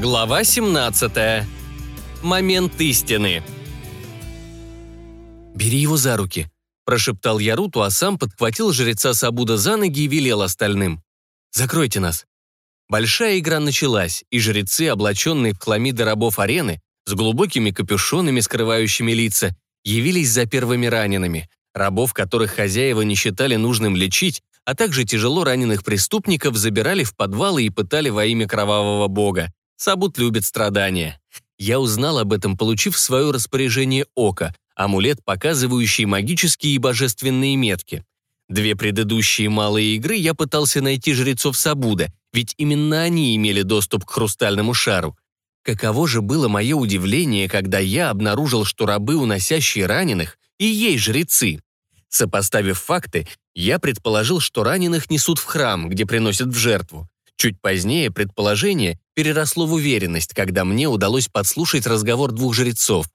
Глава 17. Момент истины. «Бери его за руки», – прошептал я Руту, а сам подхватил жреца Сабуда за ноги и велел остальным. «Закройте нас». Большая игра началась, и жрецы, облаченные в хламиды рабов арены, с глубокими капюшонами, скрывающими лица, явились за первыми ранеными, рабов, которых хозяева не считали нужным лечить, а также тяжело раненых преступников забирали в подвалы и пытали во имя кровавого бога. Сабут любит страдания. Я узнал об этом, получив в свое распоряжение око, амулет, показывающий магические и божественные метки. Две предыдущие малые игры я пытался найти жрецов Сабуда, ведь именно они имели доступ к хрустальному шару. Каково же было мое удивление, когда я обнаружил, что рабы, уносящие раненых, и есть жрецы. Сопоставив факты, я предположил, что раненых несут в храм, где приносят в жертву. Чуть позднее предположение переросло в уверенность, когда мне удалось подслушать разговор двух жрецов.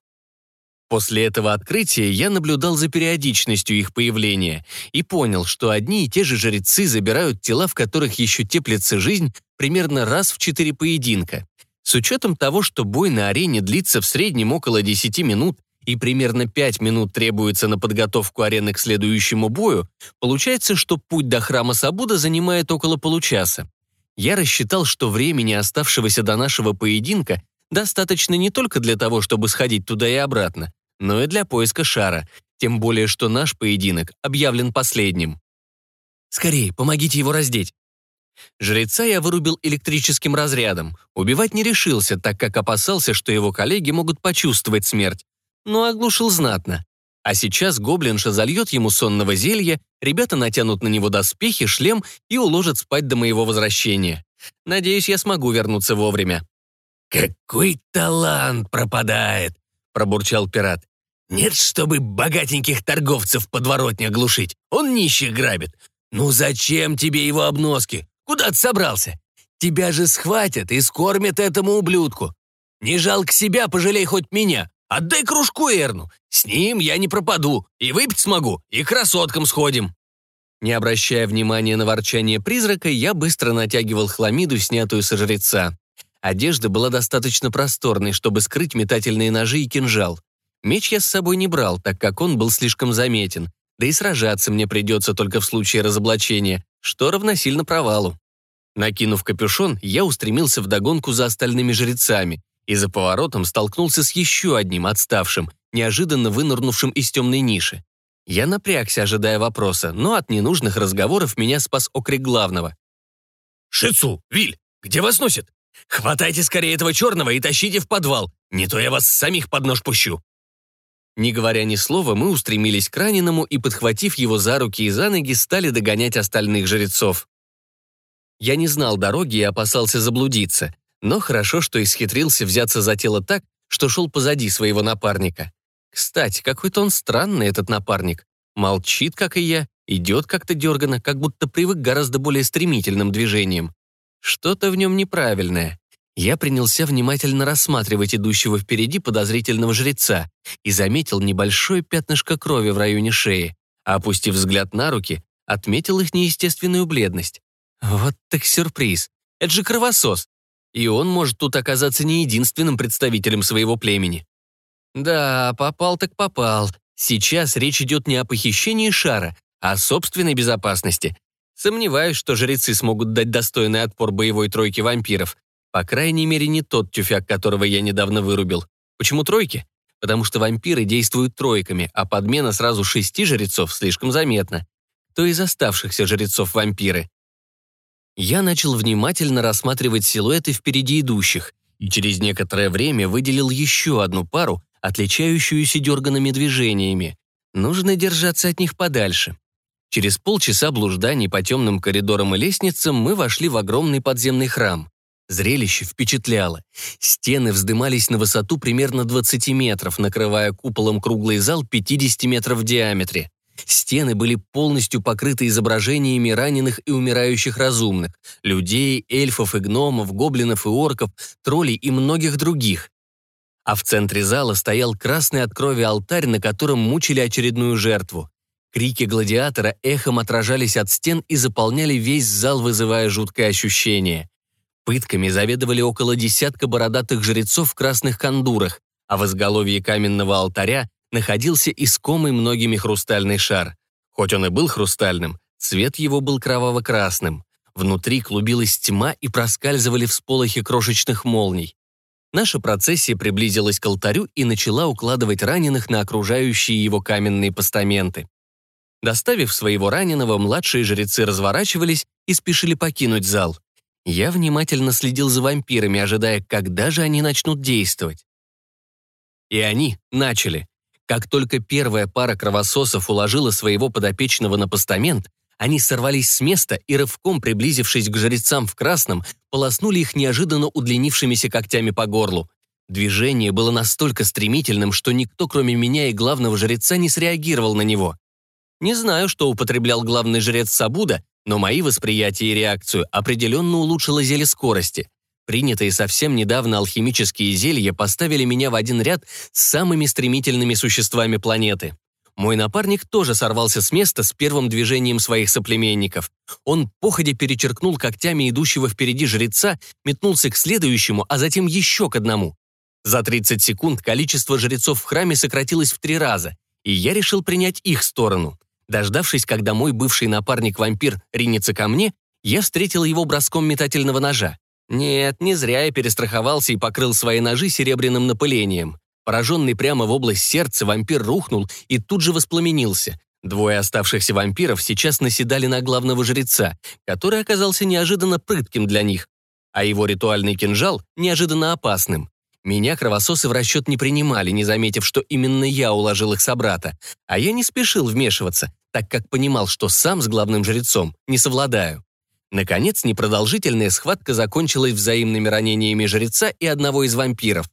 После этого открытия я наблюдал за периодичностью их появления и понял, что одни и те же жрецы забирают тела, в которых еще теплится жизнь, примерно раз в четыре поединка. С учетом того, что бой на арене длится в среднем около 10 минут и примерно 5 минут требуется на подготовку арены к следующему бою, получается, что путь до храма Сабуда занимает около получаса. Я рассчитал, что времени, оставшегося до нашего поединка, достаточно не только для того, чтобы сходить туда и обратно, но и для поиска шара, тем более, что наш поединок объявлен последним. «Скорее, помогите его раздеть!» Жреца я вырубил электрическим разрядом. Убивать не решился, так как опасался, что его коллеги могут почувствовать смерть. Но оглушил знатно. А сейчас гоблинша зальет ему сонного зелья, ребята натянут на него доспехи, шлем и уложат спать до моего возвращения. Надеюсь, я смогу вернуться вовремя. «Какой талант пропадает!» — пробурчал пират. «Нет, чтобы богатеньких торговцев подворотня глушить. Он нищих грабит. Ну зачем тебе его обноски? Куда ты собрался? Тебя же схватят и скормят этому ублюдку. Не жалко себя, пожалей хоть меня. Отдай кружку Эрну. С ним я не пропаду. И выпить смогу, и красоткам сходим». Не обращая внимания на ворчание призрака, я быстро натягивал хламиду, снятую со жреца. Одежда была достаточно просторной, чтобы скрыть метательные ножи и кинжал. Меч я с собой не брал, так как он был слишком заметен, да и сражаться мне придется только в случае разоблачения, что равносильно провалу. Накинув капюшон, я устремился в догонку за остальными жрецами, и за поворотом столкнулся с еще одним отставшим, неожиданно вынырнувшим из темной ниши. Я напрягся, ожидая вопроса, но от ненужных разговоров меня спас окрик главного. «Шицу! Виль! Где вас носит? Хватайте скорее этого черного и тащите в подвал, не то я вас самих под нож пущу!» Не говоря ни слова, мы устремились к раненому и, подхватив его за руки и за ноги, стали догонять остальных жрецов. Я не знал дороги и опасался заблудиться, но хорошо, что исхитрился взяться за тело так, что шел позади своего напарника. Кстати, какой-то он странный, этот напарник. Молчит, как и я, идет как-то дергано, как будто привык к гораздо более стремительным движениям. Что-то в нем неправильное. Я принялся внимательно рассматривать идущего впереди подозрительного жреца и заметил небольшое пятнышко крови в районе шеи, опустив взгляд на руки, отметил их неестественную бледность. Вот так сюрприз. Это же кровосос. И он может тут оказаться не единственным представителем своего племени. Да, попал так попал. Сейчас речь идет не о похищении шара, а о собственной безопасности. Сомневаюсь, что жрецы смогут дать достойный отпор боевой тройке вампиров. По крайней мере, не тот тюфяк, которого я недавно вырубил. Почему тройки? Потому что вампиры действуют тройками, а подмена сразу шести жрецов слишком заметна. Кто из оставшихся жрецов вампиры? Я начал внимательно рассматривать силуэты впереди идущих и через некоторое время выделил еще одну пару, отличающуюся дерганными движениями. Нужно держаться от них подальше. Через полчаса блужданий по темным коридорам и лестницам мы вошли в огромный подземный храм. Зрелище впечатляло. Стены вздымались на высоту примерно 20 метров, накрывая куполом круглый зал 50 метров в диаметре. Стены были полностью покрыты изображениями раненых и умирающих разумных, людей, эльфов и гномов, гоблинов и орков, троллей и многих других. А в центре зала стоял красный от крови алтарь, на котором мучили очередную жертву. Крики гладиатора эхом отражались от стен и заполняли весь зал, вызывая жуткое ощущение. Пытками заведовали около десятка бородатых жрецов в красных кондурах, а в изголовье каменного алтаря находился искомый многими хрустальный шар. Хоть он и был хрустальным, цвет его был кроваво-красным. Внутри клубилась тьма и проскальзывали всполохи крошечных молний. Наша процессия приблизилась к алтарю и начала укладывать раненых на окружающие его каменные постаменты. Доставив своего раненого, младшие жрецы разворачивались и спешили покинуть зал. Я внимательно следил за вампирами, ожидая, когда же они начнут действовать. И они начали. Как только первая пара кровососов уложила своего подопечного на постамент, они сорвались с места и, рывком приблизившись к жрецам в красном, полоснули их неожиданно удлинившимися когтями по горлу. Движение было настолько стремительным, что никто, кроме меня и главного жреца, не среагировал на него. Не знаю, что употреблял главный жрец Сабуда, но мои восприятия и реакцию определенно улучшило зелье скорости. Принятые совсем недавно алхимические зелья поставили меня в один ряд с самыми стремительными существами планеты. Мой напарник тоже сорвался с места с первым движением своих соплеменников. Он походя перечеркнул когтями идущего впереди жреца, метнулся к следующему, а затем еще к одному. За 30 секунд количество жрецов в храме сократилось в три раза, и я решил принять их сторону. Дождавшись, когда мой бывший напарник-вампир ринется ко мне, я встретил его броском метательного ножа. Нет, не зря я перестраховался и покрыл свои ножи серебряным напылением. Пораженный прямо в область сердца, вампир рухнул и тут же воспламенился. Двое оставшихся вампиров сейчас наседали на главного жреца, который оказался неожиданно прытким для них, а его ритуальный кинжал неожиданно опасным. Меня кровососы в расчет не принимали, не заметив, что именно я уложил их собрата, а я не спешил вмешиваться, так как понимал, что сам с главным жрецом не совладаю. Наконец, непродолжительная схватка закончилась взаимными ранениями жреца и одного из вампиров.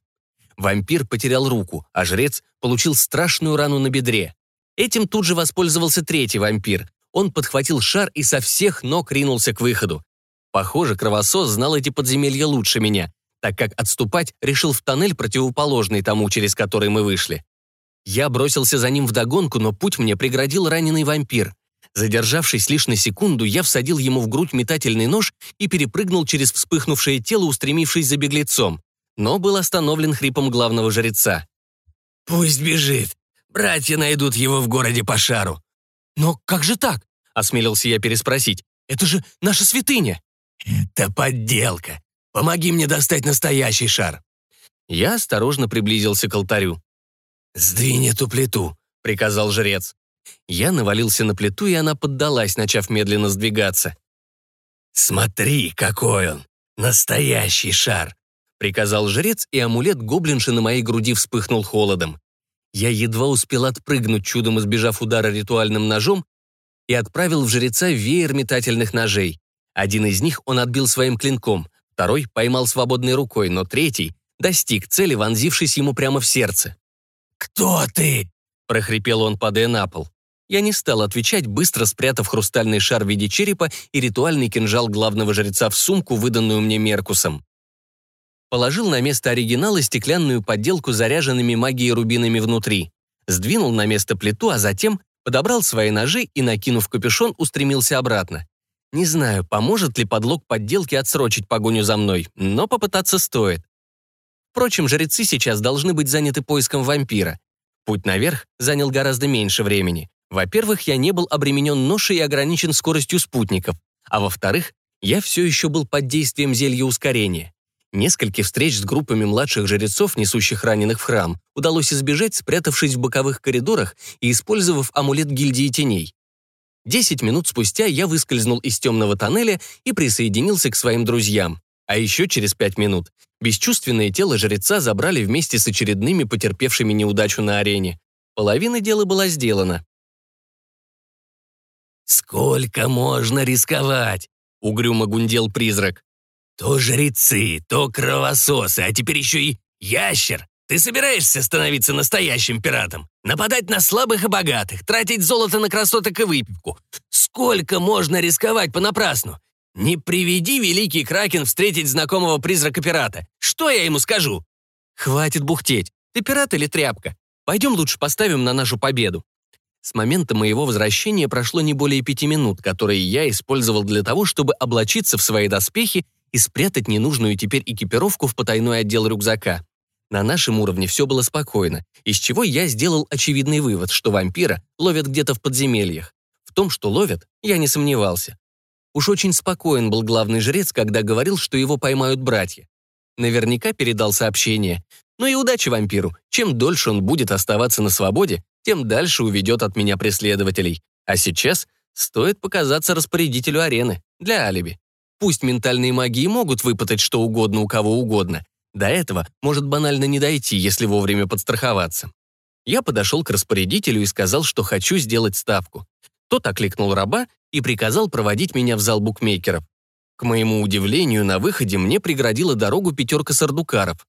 Вампир потерял руку, а жрец получил страшную рану на бедре. Этим тут же воспользовался третий вампир. Он подхватил шар и со всех ног ринулся к выходу. Похоже, кровосос знал эти подземелья лучше меня, так как отступать решил в тоннель, противоположный тому, через который мы вышли. Я бросился за ним вдогонку, но путь мне преградил раненый вампир. Задержавшись лишь на секунду, я всадил ему в грудь метательный нож и перепрыгнул через вспыхнувшее тело, устремившись за беглецом но был остановлен хрипом главного жреца. «Пусть бежит. Братья найдут его в городе по шару». «Но как же так?» — осмелился я переспросить. «Это же наша святыня». «Это подделка. Помоги мне достать настоящий шар». Я осторожно приблизился к алтарю. «Сдвинь эту плиту», — приказал жрец. Я навалился на плиту, и она поддалась, начав медленно сдвигаться. «Смотри, какой он! Настоящий шар! приказал жрец, и амулет гоблинши на моей груди вспыхнул холодом. Я едва успел отпрыгнуть, чудом избежав удара ритуальным ножом, и отправил в жреца веер метательных ножей. Один из них он отбил своим клинком, второй поймал свободной рукой, но третий достиг цели, вонзившись ему прямо в сердце. «Кто ты?» — прохрипел он, падая на пол. Я не стал отвечать, быстро спрятав хрустальный шар в виде черепа и ритуальный кинжал главного жреца в сумку, выданную мне Меркусом положил на место оригинала стеклянную подделку заряженными магией рубинами внутри, сдвинул на место плиту, а затем подобрал свои ножи и, накинув капюшон, устремился обратно. Не знаю, поможет ли подлог подделки отсрочить погоню за мной, но попытаться стоит. Впрочем, жрецы сейчас должны быть заняты поиском вампира. Путь наверх занял гораздо меньше времени. Во-первых, я не был обременен ношей и ограничен скоростью спутников, а во-вторых, я все еще был под действием зелья ускорения. Нескольких встреч с группами младших жрецов, несущих раненых в храм, удалось избежать, спрятавшись в боковых коридорах и использовав амулет гильдии теней. Десять минут спустя я выскользнул из темного тоннеля и присоединился к своим друзьям. А еще через пять минут бесчувственное тело жреца забрали вместе с очередными потерпевшими неудачу на арене. Половина дела была сделана. «Сколько можно рисковать?» — угрюмо гундел призрак. То жрецы, то кровососы, а теперь еще и ящер. Ты собираешься становиться настоящим пиратом? Нападать на слабых и богатых, тратить золото на красоток и выпивку? Сколько можно рисковать понапрасну? Не приведи великий Кракен встретить знакомого призрака-пирата. Что я ему скажу? Хватит бухтеть. Ты пират или тряпка? Пойдем лучше поставим на нашу победу. С момента моего возвращения прошло не более пяти минут, которые я использовал для того, чтобы облачиться в свои доспехи и спрятать ненужную теперь экипировку в потайной отдел рюкзака. На нашем уровне все было спокойно, из чего я сделал очевидный вывод, что вампира ловят где-то в подземельях. В том, что ловят, я не сомневался. Уж очень спокоен был главный жрец, когда говорил, что его поймают братья. Наверняка передал сообщение. Ну и удачи вампиру. Чем дольше он будет оставаться на свободе, тем дальше уведет от меня преследователей. А сейчас стоит показаться распорядителю арены для алиби. Пусть ментальные магии могут выпытать что угодно у кого угодно. До этого может банально не дойти, если вовремя подстраховаться. Я подошел к распорядителю и сказал, что хочу сделать ставку. Тот окликнул раба и приказал проводить меня в зал букмекеров. К моему удивлению, на выходе мне преградила дорогу пятерка сардукаров.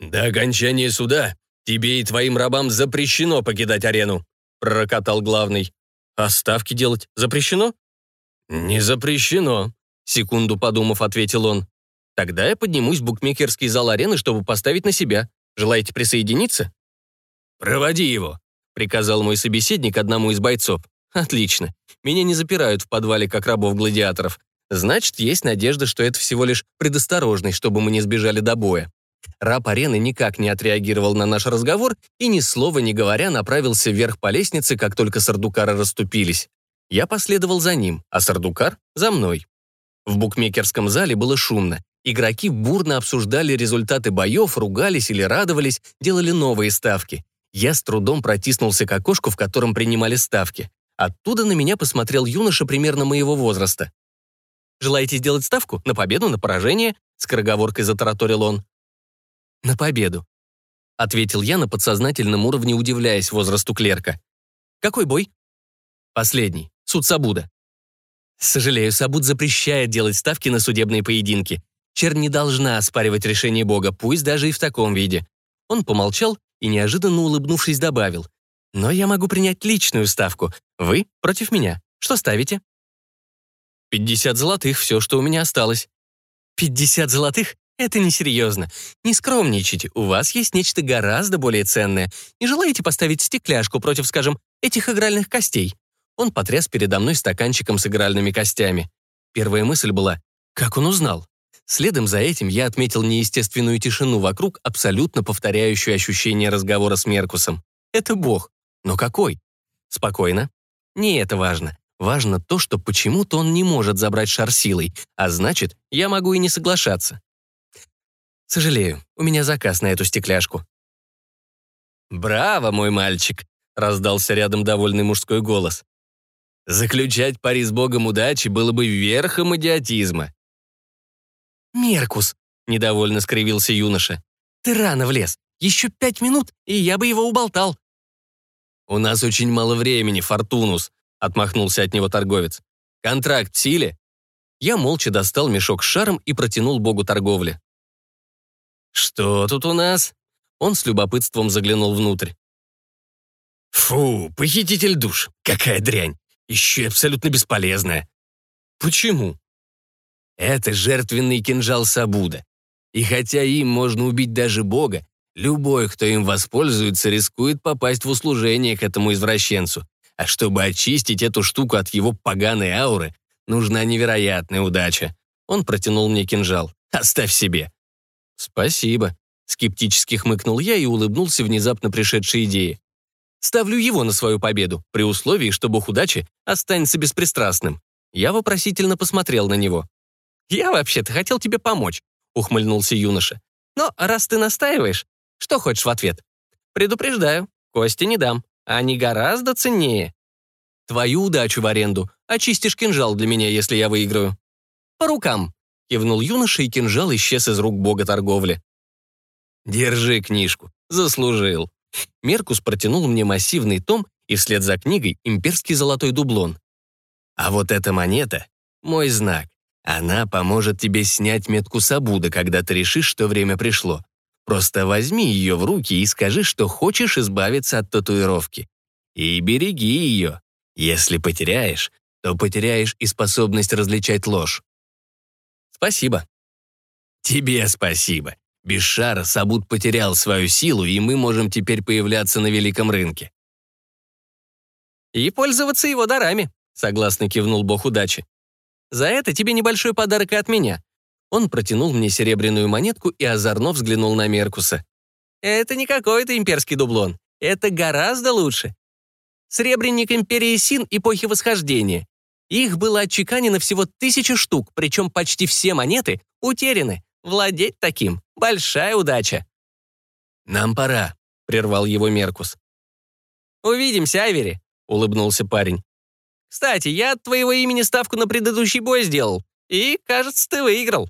«До окончания суда тебе и твоим рабам запрещено покидать арену», пророкотал главный. «А ставки делать запрещено?» «Не запрещено», секунду подумав, ответил он. «Тогда я поднимусь в букмекерский зал арены, чтобы поставить на себя. Желаете присоединиться?» «Проводи его», — приказал мой собеседник одному из бойцов. «Отлично. Меня не запирают в подвале, как рабов-гладиаторов. Значит, есть надежда, что это всего лишь предосторожность, чтобы мы не сбежали до боя». Раб арены никак не отреагировал на наш разговор и, ни слова не говоря, направился вверх по лестнице, как только сардукары расступились. Я последовал за ним, а сардукар — за мной. В букмекерском зале было шумно. Игроки бурно обсуждали результаты боев, ругались или радовались, делали новые ставки. Я с трудом протиснулся к окошку, в котором принимали ставки. Оттуда на меня посмотрел юноша примерно моего возраста. «Желаете сделать ставку? На победу, на поражение?» Скороговоркой затараторил он. «На победу», — ответил я на подсознательном уровне, удивляясь возрасту клерка. «Какой бой?» «Последний. Суд Сабуда». «Сожалею, Сабуд запрещает делать ставки на судебные поединки. Чернь не должна оспаривать решение Бога, пусть даже и в таком виде». Он помолчал и, неожиданно улыбнувшись, добавил. Но я могу принять личную ставку. Вы против меня. Что ставите? 50 золотых, все, что у меня осталось. 50 золотых? Это несерьезно. Не скромничайте, у вас есть нечто гораздо более ценное. Не желаете поставить стекляшку против, скажем, этих игральных костей? Он потряс передо мной стаканчиком с игральными костями. Первая мысль была, как он узнал? Следом за этим я отметил неестественную тишину вокруг, абсолютно повторяющую ощущение разговора с Меркусом. Это бог. Но какой? Спокойно. Не это важно. Важно то, что почему-то он не может забрать шар силой, а значит, я могу и не соглашаться. Сожалею, у меня заказ на эту стекляшку. «Браво, мой мальчик!» — раздался рядом довольный мужской голос. «Заключать пари с богом удачи было бы верхом идиотизма». «Меркус!» — недовольно скривился юноша. «Ты рано влез. Еще пять минут, и я бы его уболтал. «У нас очень мало времени, Фортунус», — отмахнулся от него торговец. «Контракт силе?» Я молча достал мешок с шаром и протянул богу торговли. «Что тут у нас?» Он с любопытством заглянул внутрь. «Фу, похититель душ, какая дрянь! Еще и абсолютно бесполезная». «Почему?» «Это жертвенный кинжал Сабуда. И хотя им можно убить даже бога, Любой, кто им воспользуется, рискует попасть в услужение к этому извращенцу. А чтобы очистить эту штуку от его поганой ауры, нужна невероятная удача. Он протянул мне кинжал. Оставь себе. Спасибо. Скептически хмыкнул я и улыбнулся внезапно пришедшей идее. Ставлю его на свою победу, при условии, что бог удачи останется беспристрастным. Я вопросительно посмотрел на него. «Я вообще-то хотел тебе помочь», — ухмыльнулся юноша. «Но раз ты настаиваешь, что хочешь в ответ? Предупреждаю, кости не дам. Они гораздо ценнее. Твою удачу в аренду. Очистишь кинжал для меня, если я выиграю. По рукам. Кивнул юноша, и кинжал исчез из рук бога торговли. Держи книжку. Заслужил. Меркус протянул мне массивный том и вслед за книгой имперский золотой дублон. А вот эта монета — мой знак. Она поможет тебе снять метку Сабуда, когда ты решишь, что время пришло. Просто возьми ее в руки и скажи, что хочешь избавиться от татуировки. И береги ее. Если потеряешь, то потеряешь и способность различать ложь. Спасибо. Тебе спасибо. Без шара Сабут потерял свою силу, и мы можем теперь появляться на великом рынке. И пользоваться его дарами, согласно кивнул бог удачи. За это тебе небольшой подарок и от меня. Он протянул мне серебряную монетку и озорно взглянул на Меркуса. «Это не какой-то имперский дублон. Это гораздо лучше. Сребреник империи Син эпохи Восхождения. Их было отчеканено всего тысяча штук, причем почти все монеты утеряны. Владеть таким — большая удача». «Нам пора», — прервал его Меркус. «Увидимся, Авери», — улыбнулся парень. «Кстати, я от твоего имени ставку на предыдущий бой сделал, и, кажется, ты выиграл».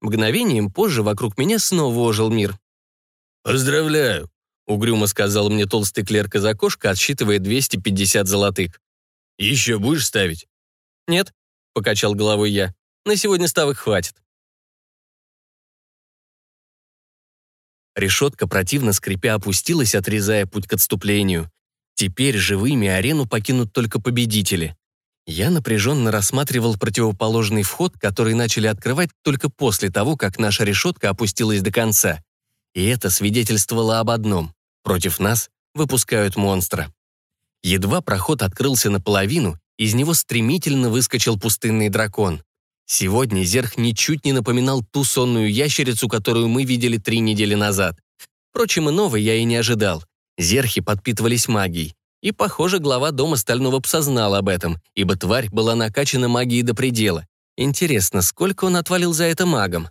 Мгновением позже вокруг меня снова ожил мир. «Поздравляю», — угрюмо сказал мне толстый клерк из окошка, отсчитывая 250 золотых. «Еще будешь ставить?» «Нет», — покачал головой я. «На сегодня ставок хватит». Решетка противно скрипя опустилась, отрезая путь к отступлению. Теперь живыми арену покинут только победители. Я напряженно рассматривал противоположный вход, который начали открывать только после того, как наша решетка опустилась до конца. И это свидетельствовало об одном. Против нас выпускают монстра. Едва проход открылся наполовину, из него стремительно выскочил пустынный дракон. Сегодня Зерх ничуть не напоминал ту сонную ящерицу, которую мы видели три недели назад. Впрочем, иного я и не ожидал. Зерхи подпитывались магией. И, похоже, глава дома Стального Пса знал об этом, ибо тварь была накачана магией до предела. Интересно, сколько он отвалил за это магом?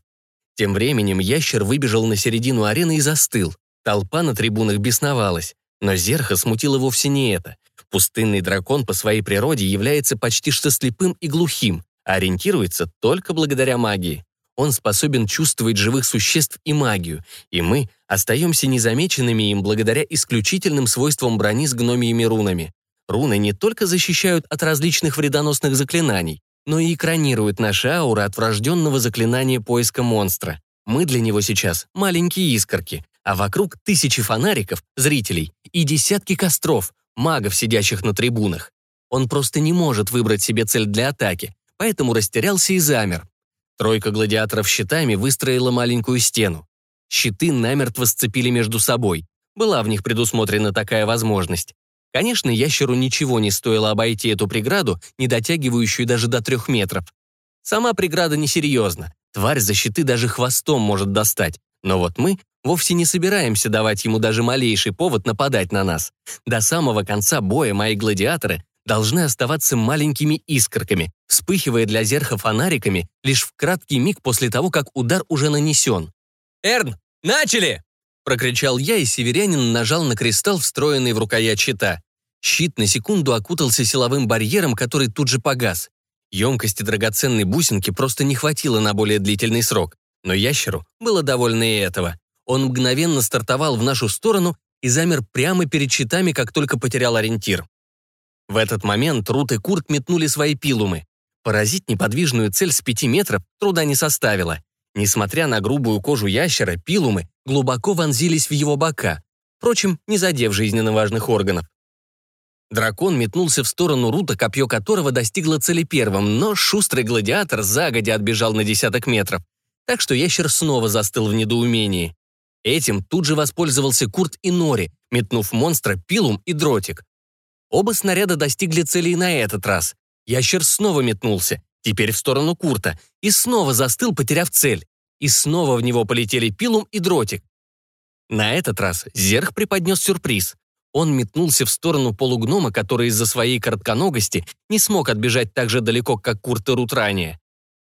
Тем временем ящер выбежал на середину арены и застыл. Толпа на трибунах бесновалась. Но Зерха смутило вовсе не это. Пустынный дракон по своей природе является почти что слепым и глухим, ориентируется только благодаря магии. Он способен чувствовать живых существ и магию, и мы остаемся незамеченными им благодаря исключительным свойствам брони с гномиями рунами. Руны не только защищают от различных вредоносных заклинаний, но и экранируют наши ауры от врожденного заклинания поиска монстра. Мы для него сейчас маленькие искорки, а вокруг тысячи фонариков, зрителей и десятки костров, магов, сидящих на трибунах. Он просто не может выбрать себе цель для атаки, поэтому растерялся и замер. Тройка гладиаторов щитами выстроила маленькую стену. Щиты намертво сцепили между собой. Была в них предусмотрена такая возможность. Конечно, ящеру ничего не стоило обойти эту преграду, не дотягивающую даже до трех метров. Сама преграда несерьезна. Тварь за щиты даже хвостом может достать. Но вот мы вовсе не собираемся давать ему даже малейший повод нападать на нас. До самого конца боя мои гладиаторы должны оставаться маленькими искорками, вспыхивая для зерха фонариками лишь в краткий миг после того, как удар уже нанесен. «Эрн, начали!» — прокричал я, и северянин нажал на кристалл, встроенный в рукоять щита. Щит на секунду окутался силовым барьером, который тут же погас. Емкости драгоценной бусинки просто не хватило на более длительный срок, но ящеру было довольно и этого. Он мгновенно стартовал в нашу сторону и замер прямо перед щитами, как только потерял ориентир. В этот момент Рут и Курт метнули свои пилумы. Поразить неподвижную цель с пяти метров труда не составило. Несмотря на грубую кожу ящера, пилумы глубоко вонзились в его бока, впрочем, не задев жизненно важных органов. Дракон метнулся в сторону Рута, копье которого достигло цели первым, но шустрый гладиатор загодя отбежал на десяток метров, так что ящер снова застыл в недоумении. Этим тут же воспользовался Курт и Нори, метнув монстра пилум и дротик. Оба снаряда достигли цели и на этот раз. Ящер снова метнулся, теперь в сторону Курта, и снова застыл, потеряв цель. И снова в него полетели пилум и дротик. На этот раз Зерх преподнес сюрприз. Он метнулся в сторону полугнома, который из-за своей коротконогости не смог отбежать так же далеко, как Курт и Рут ранее.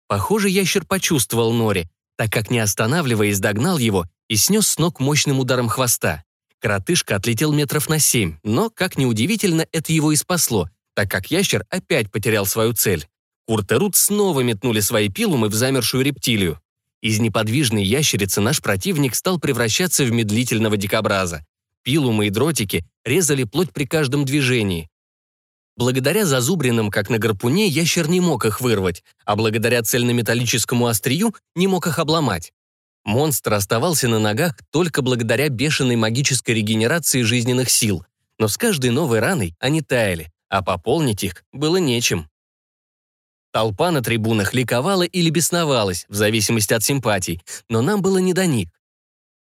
Похоже, ящер почувствовал Нори, так как, не останавливаясь, догнал его и снес с ног мощным ударом хвоста. Коротышка отлетел метров на семь, но, как ни удивительно, это его и спасло, так как ящер опять потерял свою цель. Курт и Рут снова метнули свои пилумы в замершую рептилию. Из неподвижной ящерицы наш противник стал превращаться в медлительного дикобраза. Пилумы и дротики резали плоть при каждом движении. Благодаря зазубринам, как на гарпуне, ящер не мог их вырвать, а благодаря цельнометаллическому острию не мог их обломать. Монстр оставался на ногах только благодаря бешеной магической регенерации жизненных сил, но с каждой новой раной они таяли, а пополнить их было нечем. Толпа на трибунах ликовала или бесновалась, в зависимости от симпатий, но нам было не до них.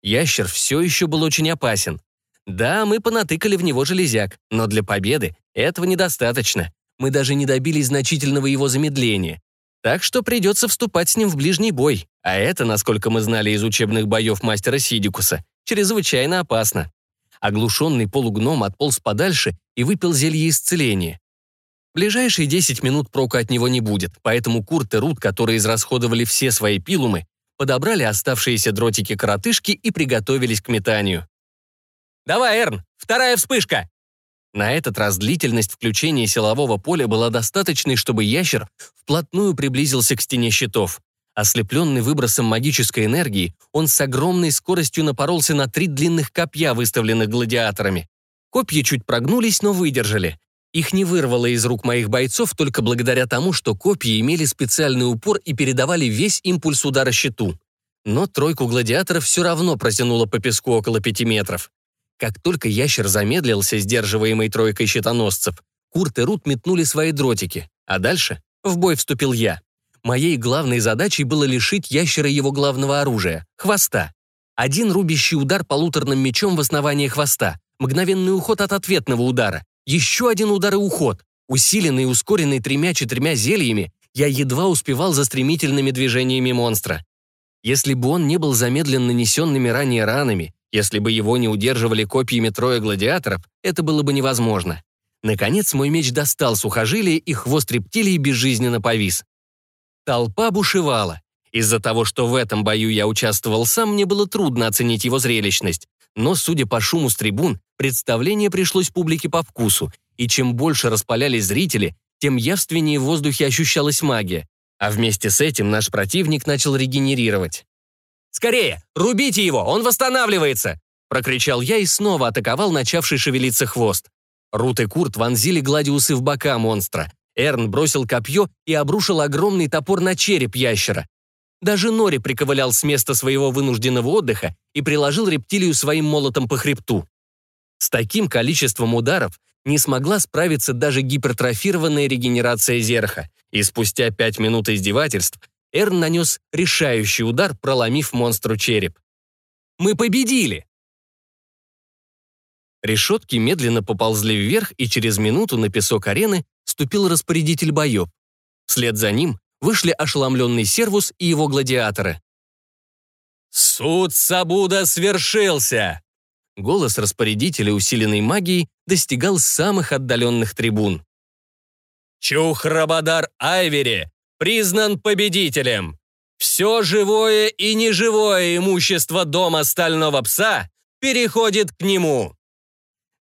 Ящер все еще был очень опасен. Да, мы понатыкали в него железяк, но для победы этого недостаточно. Мы даже не добились значительного его замедления. Так что придется вступать с ним в ближний бой, а это, насколько мы знали из учебных боев мастера Сидикуса, чрезвычайно опасно. Оглушенный полугном отполз подальше и выпил зелье исцеления. Ближайшие 10 минут прока от него не будет, поэтому Курт и Рут, которые израсходовали все свои пилумы, подобрали оставшиеся дротики коротышки и приготовились к метанию. «Давай, Эрн, вторая вспышка!» На этот раз длительность включения силового поля была достаточной, чтобы ящер вплотную приблизился к стене щитов. Ослепленный выбросом магической энергии, он с огромной скоростью напоролся на три длинных копья, выставленных гладиаторами. Копья чуть прогнулись, но выдержали. Их не вырвало из рук моих бойцов только благодаря тому, что копья имели специальный упор и передавали весь импульс удара щиту. Но тройку гладиаторов все равно протянуло по песку около пяти метров. Как только ящер замедлился, сдерживаемый тройкой щитоносцев, Курт и Рут метнули свои дротики, а дальше в бой вступил я. Моей главной задачей было лишить ящера его главного оружия — хвоста. Один рубящий удар полуторным мечом в основание хвоста, мгновенный уход от ответного удара, еще один удар и уход. Усиленный и ускоренный тремя-четырьмя зельями, я едва успевал за стремительными движениями монстра. Если бы он не был замедлен нанесенными ранее ранами, если бы его не удерживали копьями трое гладиаторов, это было бы невозможно. Наконец мой меч достал сухожилие, и хвост рептилии безжизненно повис. Толпа бушевала. Из-за того, что в этом бою я участвовал сам, мне было трудно оценить его зрелищность. Но, судя по шуму с трибун, представление пришлось публике по вкусу, и чем больше распалялись зрители, тем явственнее в воздухе ощущалась магия. А вместе с этим наш противник начал регенерировать. «Скорее! Рубите его! Он восстанавливается!» Прокричал я и снова атаковал начавший шевелиться хвост. Рут и Курт вонзили гладиусы в бока монстра. Эрн бросил копье и обрушил огромный топор на череп ящера. Даже Нори приковылял с места своего вынужденного отдыха и приложил рептилию своим молотом по хребту. С таким количеством ударов не смогла справиться даже гипертрофированная регенерация зерха, и спустя пять минут издевательств Эрн нанес решающий удар, проломив монстру череп. «Мы победили!» Решетки медленно поползли вверх, и через минуту на песок арены ступил распорядитель боев. Вслед за ним вышли ошеломленный Сервус и его гладиаторы. «Суд Сабуда свершился!» Голос распорядителя, усиленной магией, достигал самых отдаленных трибун. Чухрабадар Айвери признан победителем. Все живое и неживое имущество дома Стального Пса переходит к нему.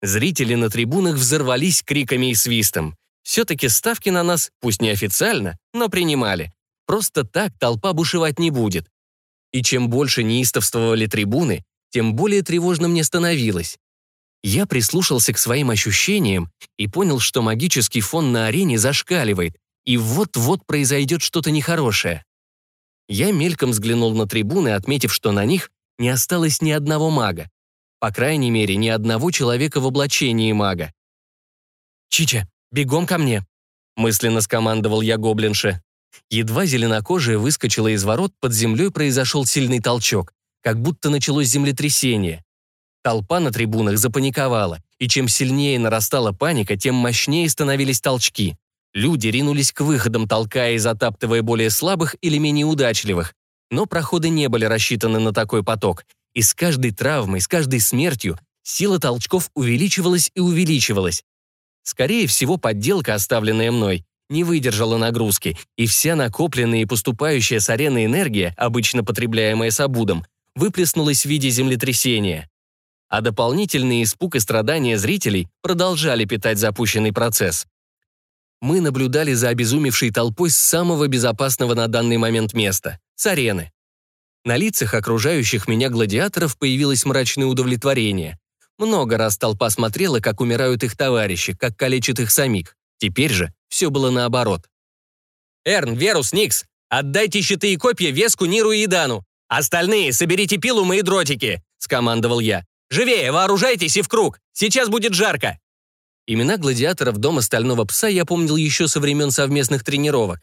Зрители на трибунах взорвались криками и свистом. Все-таки ставки на нас, пусть не официально, но принимали. Просто так толпа бушевать не будет. И чем больше неистовствовали трибуны, тем более тревожно мне становилось. Я прислушался к своим ощущениям и понял, что магический фон на арене зашкаливает, и вот-вот произойдет что-то нехорошее. Я мельком взглянул на трибуны, отметив, что на них не осталось ни одного мага. По крайней мере, ни одного человека в облачении мага. «Чича, Бегом ко мне!» Мысленно скомандовал я гоблинше. Едва зеленокожая выскочила из ворот, под землей произошел сильный толчок, как будто началось землетрясение. Толпа на трибунах запаниковала, и чем сильнее нарастала паника, тем мощнее становились толчки. Люди ринулись к выходам, толкая и затаптывая более слабых или менее удачливых. Но проходы не были рассчитаны на такой поток, и с каждой травмой, с каждой смертью сила толчков увеличивалась и увеличивалась. Скорее всего, подделка, оставленная мной, не выдержала нагрузки, и вся накопленная и поступающая с арены энергия, обычно потребляемая Сабудом, выплеснулась в виде землетрясения. А дополнительный испуг и страдания зрителей продолжали питать запущенный процесс. Мы наблюдали за обезумевшей толпой с самого безопасного на данный момент места — с арены. На лицах окружающих меня гладиаторов появилось мрачное удовлетворение. Много раз толпа смотрела, как умирают их товарищи, как калечат их самих. Теперь же все было наоборот. «Эрн, Верус, Никс, отдайте щиты и копья Веску, Ниру и Идану. Остальные соберите пилумы и дротики», — скомандовал я. «Живее, вооружайтесь и в круг. Сейчас будет жарко». Имена гладиаторов Дома Стального Пса я помнил еще со времен совместных тренировок.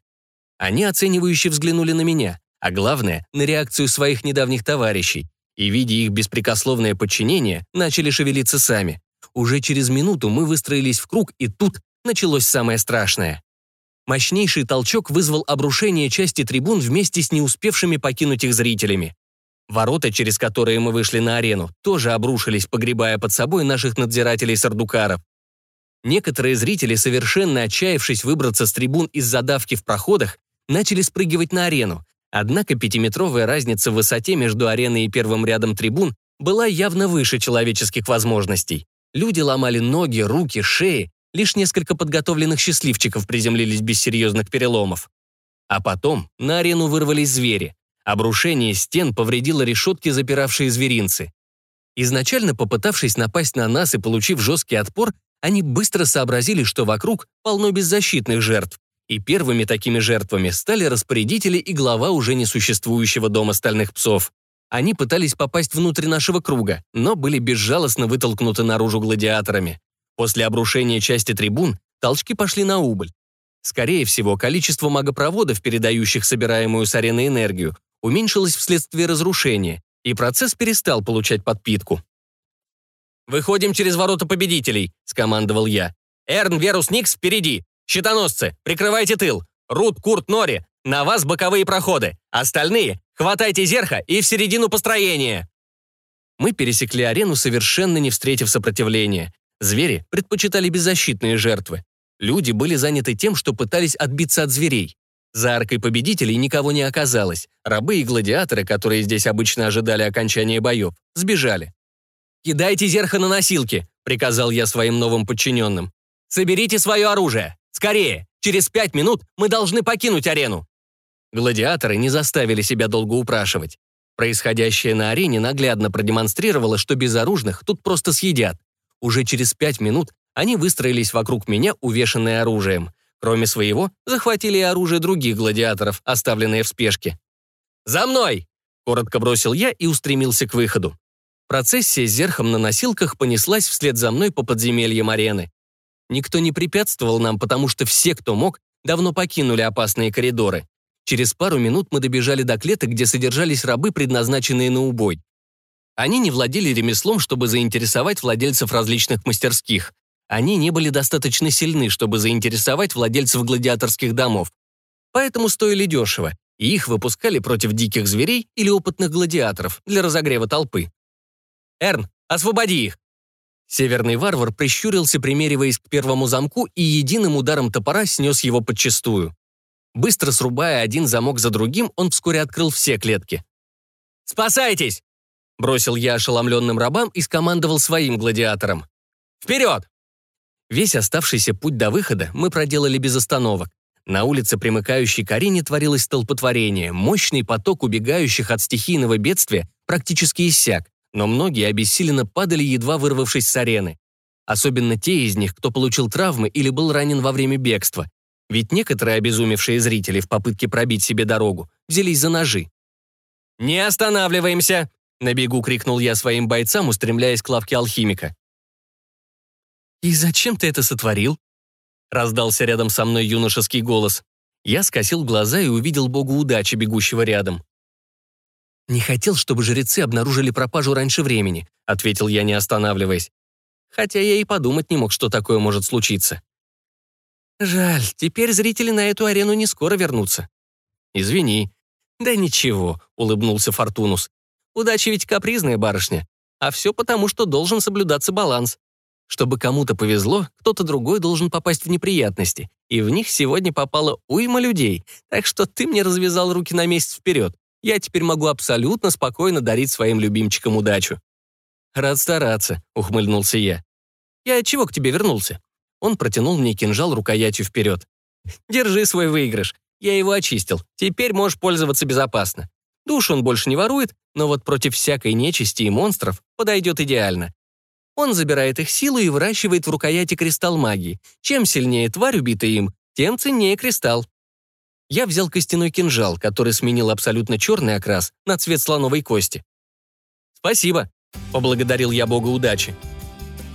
Они оценивающе взглянули на меня, а главное, на реакцию своих недавних товарищей и, видя их беспрекословное подчинение, начали шевелиться сами. Уже через минуту мы выстроились в круг, и тут началось самое страшное. Мощнейший толчок вызвал обрушение части трибун вместе с не успевшими покинуть их зрителями. Ворота, через которые мы вышли на арену, тоже обрушились, погребая под собой наших надзирателей-сардукаров. Некоторые зрители, совершенно отчаявшись выбраться с трибун из задавки в проходах, начали спрыгивать на арену, однако пятиметровая разница в высоте между ареной и первым рядом трибун была явно выше человеческих возможностей. Люди ломали ноги, руки, шеи, лишь несколько подготовленных счастливчиков приземлились без серьезных переломов. А потом на арену вырвались звери. Обрушение стен повредило решетки, запиравшие зверинцы. Изначально попытавшись напасть на нас и получив жесткий отпор, они быстро сообразили, что вокруг полно беззащитных жертв. И первыми такими жертвами стали распорядители и глава уже несуществующего дома стальных псов. Они пытались попасть внутрь нашего круга, но были безжалостно вытолкнуты наружу гладиаторами. После обрушения части трибун толчки пошли на убыль. Скорее всего, количество магопроводов, передающих собираемую с арены энергию, уменьшилось вследствие разрушения, и процесс перестал получать подпитку. «Выходим через ворота победителей», — скомандовал я. «Эрн, Верус, Никс, впереди! Щитоносцы, прикрывайте тыл! Рут, Курт, Нори, на вас боковые проходы! Остальные, хватайте зерха и в середину построения!» Мы пересекли арену, совершенно не встретив сопротивления. Звери предпочитали беззащитные жертвы. Люди были заняты тем, что пытались отбиться от зверей. За аркой победителей никого не оказалось. Рабы и гладиаторы, которые здесь обычно ожидали окончания боев, сбежали. «Кидайте зерха на носилки», — приказал я своим новым подчиненным. «Соберите свое оружие! Скорее! Через пять минут мы должны покинуть арену!» Гладиаторы не заставили себя долго упрашивать. Происходящее на арене наглядно продемонстрировало, что безоружных тут просто съедят. Уже через пять минут они выстроились вокруг меня, увешанные оружием. Кроме своего, захватили и оружие других гладиаторов, оставленные в спешке. «За мной!» — коротко бросил я и устремился к выходу. Процессия с зерхом на носилках понеслась вслед за мной по подземельям арены. Никто не препятствовал нам, потому что все, кто мог, давно покинули опасные коридоры. Через пару минут мы добежали до клеток, где содержались рабы, предназначенные на убой. Они не владели ремеслом, чтобы заинтересовать владельцев различных мастерских. Они не были достаточно сильны, чтобы заинтересовать владельцев гладиаторских домов. Поэтому стоили дешево, и их выпускали против диких зверей или опытных гладиаторов для разогрева толпы. «Эрн, освободи их!» Северный варвар прищурился, примериваясь к первому замку, и единым ударом топора снес его подчистую. Быстро срубая один замок за другим, он вскоре открыл все клетки. «Спасайтесь!» Бросил я ошеломленным рабам и скомандовал своим гладиаторам. «Вперед!» Весь оставшийся путь до выхода мы проделали без остановок. На улице, примыкающей к арене, творилось столпотворение. Мощный поток убегающих от стихийного бедствия практически иссяк, но многие обессиленно падали, едва вырвавшись с арены. Особенно те из них, кто получил травмы или был ранен во время бегства. Ведь некоторые обезумевшие зрители в попытке пробить себе дорогу взялись за ножи. «Не останавливаемся!» На бегу крикнул я своим бойцам, устремляясь к лавке алхимика. «И зачем ты это сотворил?» Раздался рядом со мной юношеский голос. Я скосил глаза и увидел богу удачи, бегущего рядом. «Не хотел, чтобы жрецы обнаружили пропажу раньше времени», ответил я, не останавливаясь. Хотя я и подумать не мог, что такое может случиться. «Жаль, теперь зрители на эту арену не скоро вернутся». «Извини». «Да ничего», — улыбнулся Фортунус. Удача ведь капризная барышня. А все потому, что должен соблюдаться баланс. Чтобы кому-то повезло, кто-то другой должен попасть в неприятности. И в них сегодня попало уйма людей. Так что ты мне развязал руки на месяц вперед. Я теперь могу абсолютно спокойно дарить своим любимчикам удачу. «Рад стараться», — ухмыльнулся я. «Я чего к тебе вернулся?» Он протянул мне кинжал рукоятью вперед. «Держи свой выигрыш. Я его очистил. Теперь можешь пользоваться безопасно. Душ он больше не ворует, но вот против всякой нечисти и монстров подойдет идеально. Он забирает их силу и выращивает в рукояти кристалл магии. Чем сильнее тварь, убитая им, тем ценнее кристалл. Я взял костяной кинжал, который сменил абсолютно черный окрас на цвет слоновой кости. «Спасибо», — поблагодарил я бога удачи.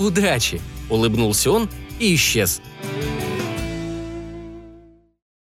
«Удачи», — улыбнулся он и исчез. «Удачи».